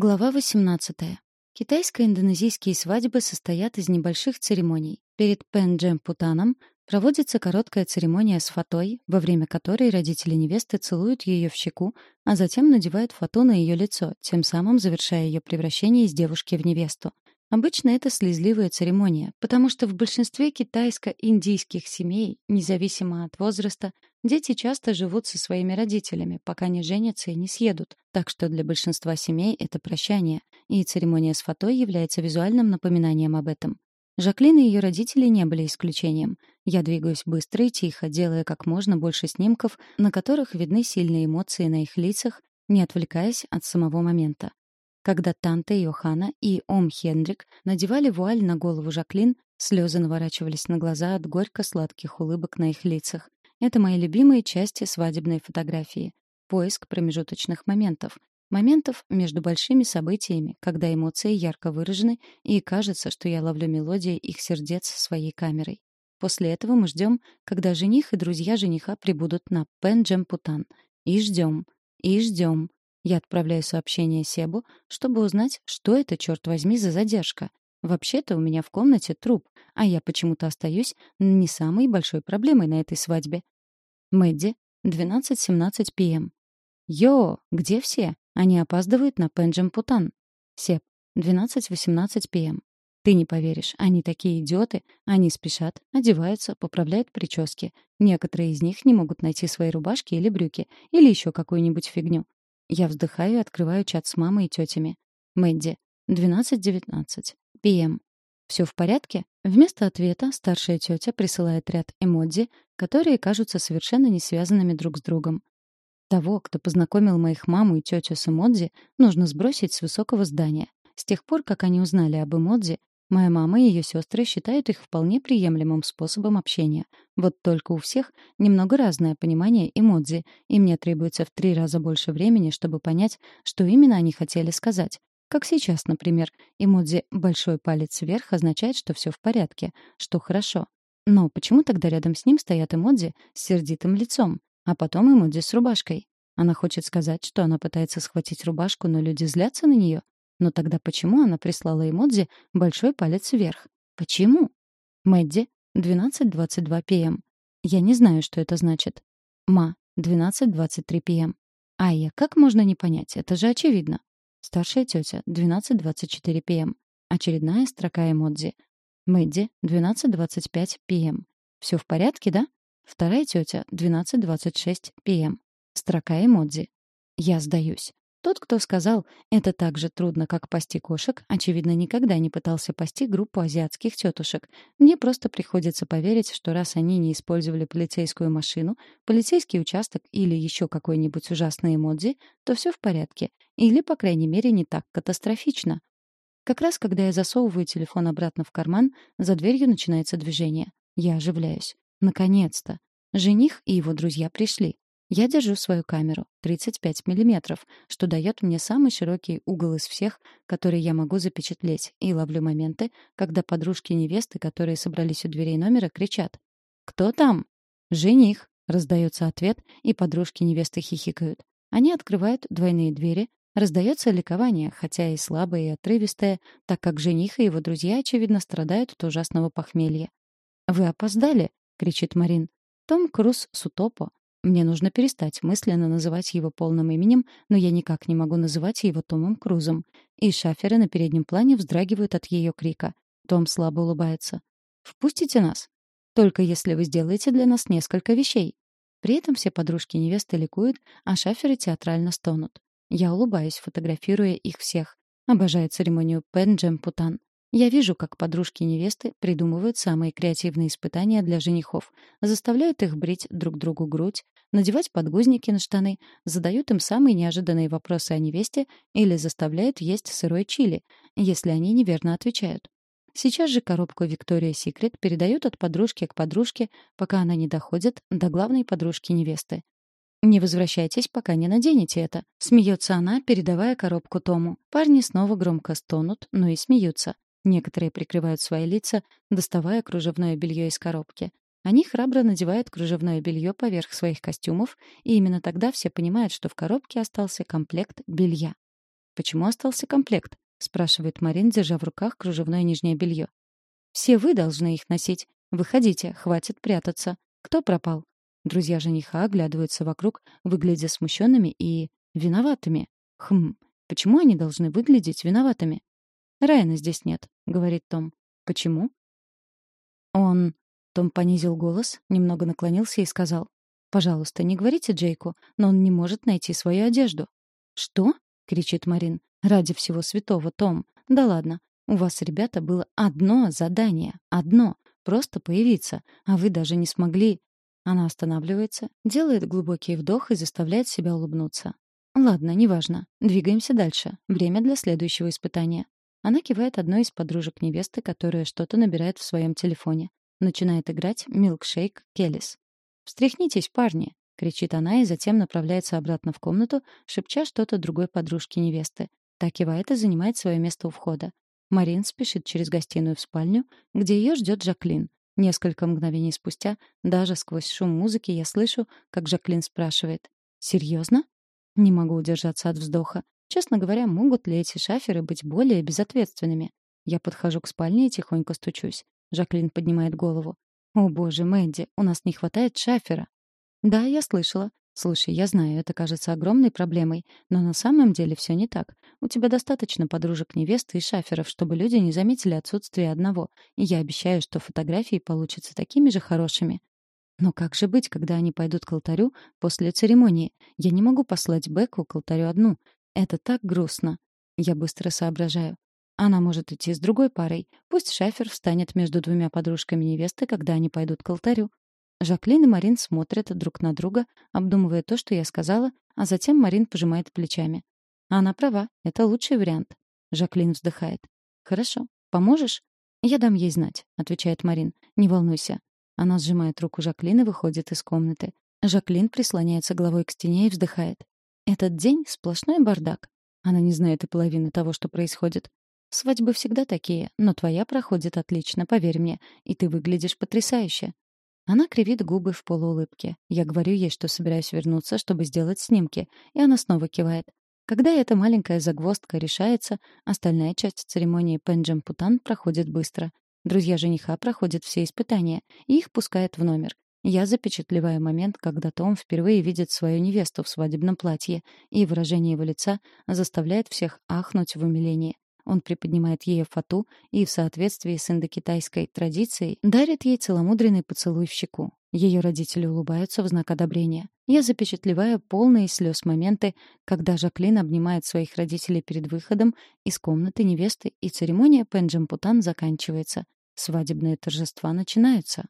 Глава 18. Китайско-индонезийские свадьбы состоят из небольших церемоний. Перед Пенджем-Путаном проводится короткая церемония с фатой, во время которой родители невесты целуют ее в щеку, а затем надевают фату на ее лицо, тем самым завершая ее превращение из девушки в невесту. Обычно это слезливая церемония, потому что в большинстве китайско-индийских семей, независимо от возраста, дети часто живут со своими родителями, пока не женятся и не съедут. Так что для большинства семей это прощание, и церемония с фатой является визуальным напоминанием об этом. Жаклин и ее родители не были исключением. Я двигаюсь быстро и тихо, делая как можно больше снимков, на которых видны сильные эмоции на их лицах, не отвлекаясь от самого момента. Когда Танта Йохана и Ом Хендрик надевали вуаль на голову Жаклин, слезы наворачивались на глаза от горько-сладких улыбок на их лицах. Это мои любимые части свадебной фотографии. Поиск промежуточных моментов. Моментов между большими событиями, когда эмоции ярко выражены, и кажется, что я ловлю мелодии их сердец своей камерой. После этого мы ждем, когда жених и друзья жениха прибудут на Пенджем-Путан. И ждем, и ждем, я отправляю сообщение Себу, чтобы узнать, что это, черт возьми, за задержка. Вообще-то у меня в комнате труп, а я почему-то остаюсь не самой большой проблемой на этой свадьбе. Мэдди, 12.17 п.м. Йо, где все? Они опаздывают на Пенджем Путан. Себ, 12.18 п.м. Ты не поверишь, они такие идиоты. Они спешат, одеваются, поправляют прически. Некоторые из них не могут найти свои рубашки или брюки, или еще какую-нибудь фигню. Я вздыхаю и открываю чат с мамой и тетями. Мэдди. 12.19. ПМ. Все в порядке? Вместо ответа старшая тетя присылает ряд эмодзи, которые кажутся совершенно не связанными друг с другом. Того, кто познакомил моих маму и тетю с эмодзи, нужно сбросить с высокого здания. С тех пор, как они узнали об эмодзи, Моя мама и ее сестры считают их вполне приемлемым способом общения. Вот только у всех немного разное понимание эмодзи, и мне требуется в три раза больше времени, чтобы понять, что именно они хотели сказать. Как сейчас, например, эмодзи «большой палец вверх» означает, что все в порядке, что хорошо. Но почему тогда рядом с ним стоят эмодзи с сердитым лицом, а потом эмодзи с рубашкой? Она хочет сказать, что она пытается схватить рубашку, но люди злятся на нее? Но тогда почему она прислала эмодзи большой палец вверх? Почему? Мэдди, 12.22 п.м. Я не знаю, что это значит. Ма, 12.23 п.м. Айя, как можно не понять? Это же очевидно. Старшая тетя, 12.24 п.м. Очередная строка эмодзи. Мэдди, 12.25 п.м. Все в порядке, да? Вторая тетя, 12.26 п.м. Строка эмодзи. Я сдаюсь. Тот, кто сказал «это так же трудно, как пасти кошек», очевидно, никогда не пытался пасти группу азиатских тетушек. Мне просто приходится поверить, что раз они не использовали полицейскую машину, полицейский участок или еще какой-нибудь ужасный эмодзи, то все в порядке. Или, по крайней мере, не так катастрофично. Как раз когда я засовываю телефон обратно в карман, за дверью начинается движение. Я оживляюсь. Наконец-то. Жених и его друзья пришли. Я держу свою камеру 35 миллиметров, что дает мне самый широкий угол из всех, которые я могу запечатлеть, и ловлю моменты, когда подружки невесты, которые собрались у дверей номера, кричат «Кто там?» «Жених!» — раздается ответ, и подружки невесты хихикают. Они открывают двойные двери, раздается ликование, хотя и слабое, и отрывистое, так как жених и его друзья, очевидно, страдают от ужасного похмелья. «Вы опоздали!» — кричит Марин. Том Круз Сутопо мне нужно перестать мысленно называть его полным именем, но я никак не могу называть его Томом Крузом. И шаферы на переднем плане вздрагивают от ее крика. Том слабо улыбается. «Впустите нас. Только если вы сделаете для нас несколько вещей». При этом все подружки невесты ликуют, а шаферы театрально стонут. Я улыбаюсь, фотографируя их всех. Обожаю церемонию Пенджем Путан. Я вижу, как подружки невесты придумывают самые креативные испытания для женихов, заставляют их брить друг другу грудь, надевать подгузники на штаны, задают им самые неожиданные вопросы о невесте или заставляют есть сырой чили, если они неверно отвечают. Сейчас же коробку Victoria's Secret передают от подружки к подружке, пока она не доходит до главной подружки невесты. «Не возвращайтесь, пока не наденете это», — смеется она, передавая коробку Тому. Парни снова громко стонут, но и смеются. Некоторые прикрывают свои лица, доставая кружевное белье из коробки. Они храбро надевают кружевное белье поверх своих костюмов, и именно тогда все понимают, что в коробке остался комплект белья. «Почему остался комплект?» — спрашивает Марин, держа в руках кружевное нижнее белье. «Все вы должны их носить. Выходите, хватит прятаться. Кто пропал?» Друзья жениха оглядываются вокруг, выглядя смущенными и... виноватыми. Хм, почему они должны выглядеть виноватыми? «Райана здесь нет», — говорит Том. «Почему?» «Он...» — Том понизил голос, немного наклонился и сказал. «Пожалуйста, не говорите Джейку, но он не может найти свою одежду». «Что?» — кричит Марин. «Ради всего святого, Том. Да ладно. У вас, ребята, было одно задание. Одно. Просто появиться. А вы даже не смогли...» Она останавливается, делает глубокий вдох и заставляет себя улыбнуться. «Ладно, неважно. Двигаемся дальше. Время для следующего испытания». Она кивает одной из подружек невесты, которая что-то набирает в своем телефоне. Начинает играть «Милкшейк Келлис». «Встряхнитесь, парни!» — кричит она и затем направляется обратно в комнату, шепча что-то другой подружке невесты. Та кивает и занимает свое место у входа. Марин спешит через гостиную в спальню, где ее ждет Жаклин. Несколько мгновений спустя, даже сквозь шум музыки, я слышу, как Жаклин спрашивает. «Серьезно?» Не могу удержаться от вздоха. Честно говоря, могут ли эти шаферы быть более безответственными? Я подхожу к спальне и тихонько стучусь. Жаклин поднимает голову. «О, боже, Мэдди, у нас не хватает шафера». «Да, я слышала. Слушай, я знаю, это кажется огромной проблемой, но на самом деле все не так. У тебя достаточно подружек невесты и шаферов, чтобы люди не заметили отсутствие одного. И я обещаю, что фотографии получатся такими же хорошими. Но как же быть, когда они пойдут к алтарю после церемонии? Я не могу послать Беку к алтарю одну. Это так грустно. Я быстро соображаю. Она может идти с другой парой. Пусть Шафер встанет между двумя подружками невесты, когда они пойдут к алтарю. Жаклин и Марин смотрят друг на друга, обдумывая то, что я сказала, а затем Марин пожимает плечами. Она права, это лучший вариант. Жаклин вздыхает. Хорошо. Поможешь? Я дам ей знать, отвечает Марин. Не волнуйся. Она сжимает руку Жаклин и выходит из комнаты. Жаклин прислоняется головой к стене и вздыхает. Этот день — сплошной бардак. Она не знает и половины того, что происходит. Свадьбы всегда такие, но твоя проходит отлично, поверь мне, и ты выглядишь потрясающе. Она кривит губы в полуулыбке. Я говорю ей, что собираюсь вернуться, чтобы сделать снимки, и она снова кивает. Когда эта маленькая загвоздка решается, остальная часть церемонии Пенджем Путан проходит быстро. Друзья жениха проходят все испытания, и их пускают в номер. Я запечатлеваю момент, когда Том впервые видит свою невесту в свадебном платье, и выражение его лица заставляет всех ахнуть в умилении. Он приподнимает ей фату и, в соответствии с индокитайской традицией, дарит ей целомудренный поцелуй в щеку. Ее родители улыбаются в знак одобрения. Я запечатлеваю полные слез моменты, когда Жаклин обнимает своих родителей перед выходом из комнаты невесты, и церемония Пенджампутан заканчивается. Свадебные торжества начинаются.